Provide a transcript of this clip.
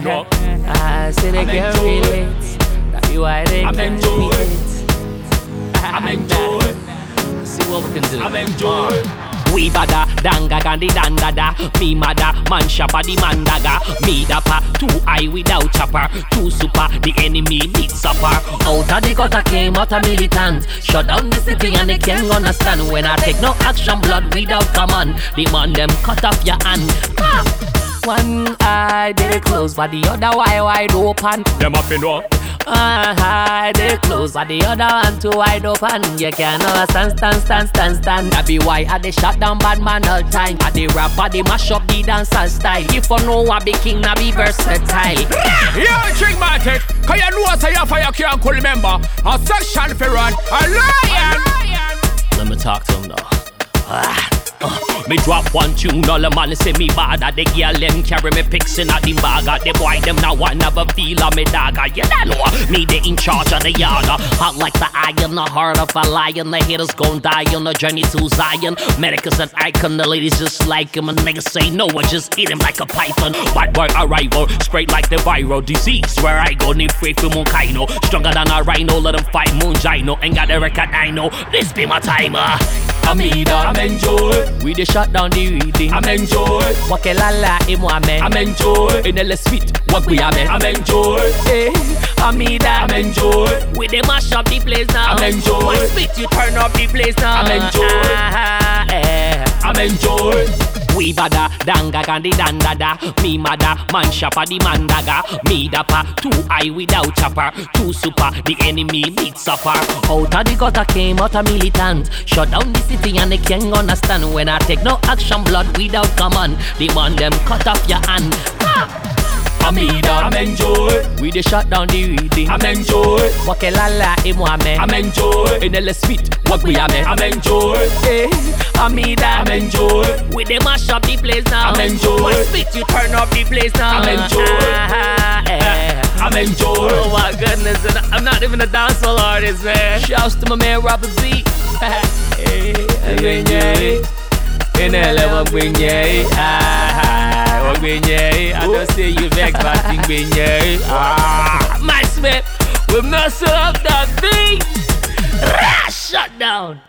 fi know. I I'm can enjoy. relate. That you why they I'm can enjoy. relate. I'm enjoy. See what we can do. I'm enjoy. We bada, danga gandhi dandada Me mada, man shapa the mandaga Me dapper, too high without chopper Too super, the enemy needs supper Out of the gutter came out a militant Shut down the city and they can't understand When I take no action, blood without command The man them cut off your hand Ah! One eye they close, but the other eye wide open Them a fi know. one eye they close, but the other one too wide open. You can't stand, stand, stand, stand, stand. That be why I they shut down bad man all time. I they rap, I they mash up the dance and style. If you know I be king, I be versatile. Yeah, drink my take. Cause you know say your fire can't cool member. A section fi run. A lion. Let me talk to him though. Ah, uh, me drop one tune, all the man say me bad. At the girl them carry me pics in a the bag. At the boy them now one never feel on me dog. You don't know me they in charge of the yard. Hot like the iron, the heart of a lion. The haters gon' die on the journey to Zion. Medicus an icon, the ladies just like him. And niggas say no, I just eat him like a python. Bad boy arrival, straight like the viral disease. Where I go, need free from Monkaino Stronger than a rhino, let them fight Moonjino Ain't got the record, I know, this be my timer I'm either I'm enjoy. we dey shut down the reading. I'm enjoy. Wake lala imwame. I'm enjoy. in the sweet. What we ame. I'm enjoy. Eh, I'm either. I'm enjoy. We dey mash up the place now. I'm enjoy. One spit, you turn up the place now. I'm enjoy. Ah, eh. I'm enjoy. We bada, danga gandhi dandada Me mada, man shapa the mandaga Me dapper, too high without chopper. Too super, the enemy needs supper Out of the gutter came out a militant. Shut down the city and they can't understand. When I take no action, blood without command. The man them cut off your hand. Ah! I'm I'm enjoy. We dey shut down the reading I'm enjoy. Wake lala imwame I'm enjoy. In the sweet, what we ame I'm enjoy. Eh, I'm either I'm enjoy. we dey mash up the place now. I'm enjoy. One spit, you turn up the place now. I'm enjoy. Ah, eh. I'm enjoy. Oh my goodness, and I'm not even a dancehall artist, man. Shouts to my man Robert B. hey, Gwenye. Inele wa Gwenye. Ah, wa Gwenye. I don't see you vex, but I think Gwenye. Ah, my Smith, we mess up that beat. Rah, Shut down.